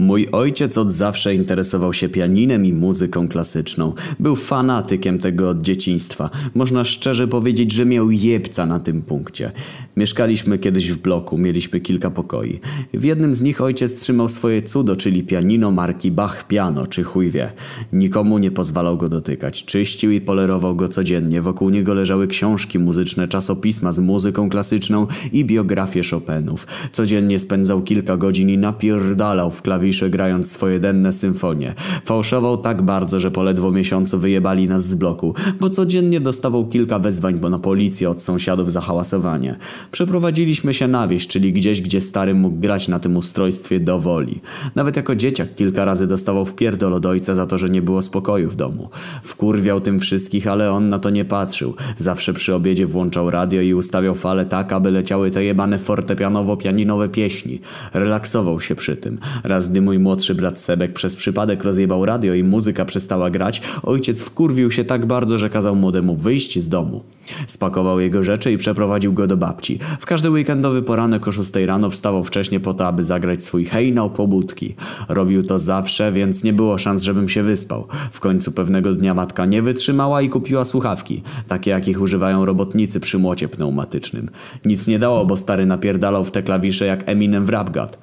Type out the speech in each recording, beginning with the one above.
Mój ojciec od zawsze interesował się pianinem i muzyką klasyczną. Był fanatykiem tego od dzieciństwa. Można szczerze powiedzieć, że miał jebca na tym punkcie. Mieszkaliśmy kiedyś w bloku, mieliśmy kilka pokoi. W jednym z nich ojciec trzymał swoje cudo, czyli pianino marki Bach Piano, czy chuj wie. Nikomu nie pozwalał go dotykać. Czyścił i polerował go codziennie. Wokół niego leżały książki muzyczne, czasopisma z muzyką klasyczną i biografie Chopinów. Codziennie spędzał kilka godzin i napierdalał w klawisz klawisze grając swoje denne symfonie. Fałszował tak bardzo, że po ledwo miesiącu wyjebali nas z bloku, bo codziennie dostawał kilka wezwań bo na policję od sąsiadów za hałasowanie. Przeprowadziliśmy się na wieś, czyli gdzieś, gdzie stary mógł grać na tym ustrojstwie do woli. Nawet jako dzieciak kilka razy dostawał wpierdol od ojca za to, że nie było spokoju w domu. Wkurwiał tym wszystkich, ale on na to nie patrzył. Zawsze przy obiedzie włączał radio i ustawiał fale tak, aby leciały te jebane fortepianowo-pianinowe pieśni. Relaksował się przy tym. Raz gdy mój młodszy brat Sebek przez przypadek rozjebał radio i muzyka przestała grać, ojciec wkurwił się tak bardzo, że kazał młodemu wyjść z domu. Spakował jego rzeczy i przeprowadził go do babci. W każdy weekendowy poranek o 6 rano wstawał wcześnie po to, aby zagrać swój hejnał pobudki. Robił to zawsze, więc nie było szans, żebym się wyspał. W końcu pewnego dnia matka nie wytrzymała i kupiła słuchawki, takie jakich używają robotnicy przy młocie pneumatycznym. Nic nie dało, bo stary napierdalał w te klawisze jak Eminem w Rap God.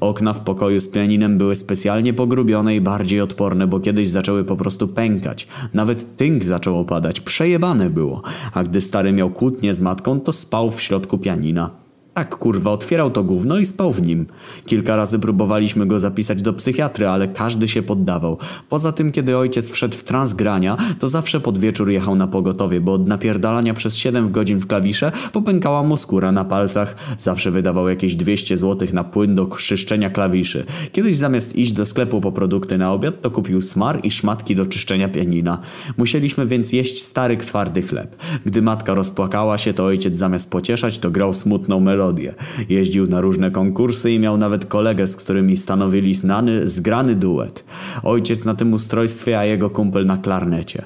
Okna w pokoju z pianinem były specjalnie pogrubione i bardziej odporne, bo kiedyś zaczęły po prostu pękać. Nawet tynk zaczął opadać, przejebane było. A gdy stary miał kłótnię z matką, to spał w środku pianina. Tak, kurwa, otwierał to gówno i spał w nim. Kilka razy próbowaliśmy go zapisać do psychiatry, ale każdy się poddawał. Poza tym, kiedy ojciec wszedł w trans grania, to zawsze pod wieczór jechał na pogotowie, bo od napierdalania przez 7 godzin w klawisze popękała mu skóra na palcach. Zawsze wydawał jakieś 200 zł na płyn do czyszczenia klawiszy. Kiedyś zamiast iść do sklepu po produkty na obiad, to kupił smar i szmatki do czyszczenia pianina. Musieliśmy więc jeść stary, twardy chleb. Gdy matka rozpłakała się, to ojciec zamiast pocieszać, to grał smutną melodię melodię. Jeździł na różne konkursy i miał nawet kolegę, z którymi stanowili znany, zgrany duet. Ojciec na tym ustrojstwie, a jego kumpel na klarnecie.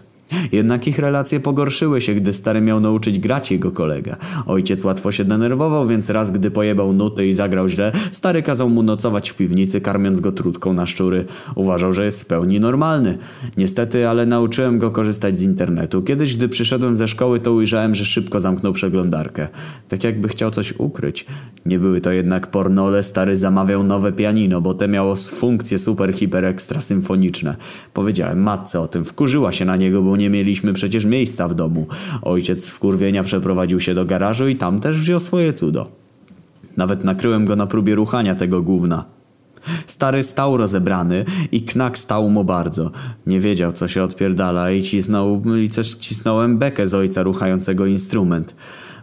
Jednak ich relacje pogorszyły się, gdy stary miał nauczyć grać jego kolega. Ojciec łatwo się denerwował, więc raz gdy pojebał nuty i zagrał źle, stary kazał mu nocować w piwnicy, karmiąc go trutką na szczury. Uważał, że jest w pełni normalny. Niestety, ale nauczyłem go korzystać z internetu. Kiedyś, gdy przyszedłem ze szkoły, to ujrzałem, że szybko zamknął przeglądarkę. Tak jakby chciał coś ukryć. Nie były to jednak pornole, stary zamawiał nowe pianino, bo te miało funkcje super hiper ekstra symfoniczne. Powiedziałem matce o tym, wkurzyła się na niego, bo nie mieliśmy przecież miejsca w domu. Ojciec w kurwienia przeprowadził się do garażu i tam też wziął swoje cudo. Nawet nakryłem go na próbie ruchania tego gówna. Stary stał rozebrany i knak stał mu bardzo. Nie wiedział co się odpierdala i cisnął i coś cisnąłem bekę z ojca ruchającego instrument.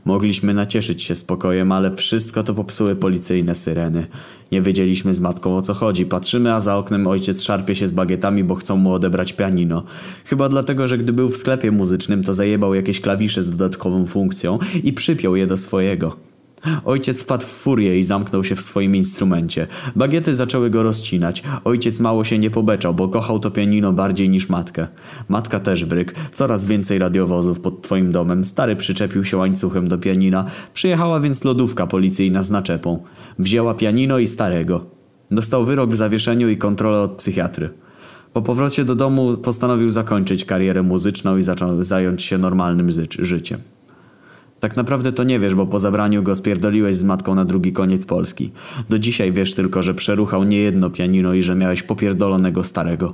Mogliśmy nacieszyć się spokojem, ale wszystko to popsuły policyjne syreny. Nie wiedzieliśmy z matką o co chodzi. Patrzymy, a za oknem ojciec szarpie się z bagietami, bo chcą mu odebrać pianino. Chyba dlatego, że gdy był w sklepie muzycznym, to zajebał jakieś klawisze z dodatkową funkcją i przypiął je do swojego. Ojciec wpadł w furię i zamknął się w swoim instrumencie. Bagiety zaczęły go rozcinać. Ojciec mało się nie pobeczał, bo kochał to pianino bardziej niż matkę. Matka też wryk. Coraz więcej radiowozów pod twoim domem. Stary przyczepił się łańcuchem do pianina. Przyjechała więc lodówka policyjna z naczepą. Wzięła pianino i starego. Dostał wyrok w zawieszeniu i kontrolę od psychiatry. Po powrocie do domu postanowił zakończyć karierę muzyczną i zaczął zająć się normalnym życiem. Tak naprawdę to nie wiesz, bo po zabraniu go spierdoliłeś z matką na drugi koniec Polski. Do dzisiaj wiesz tylko, że przeruchał niejedno pianino i że miałeś popierdolonego starego.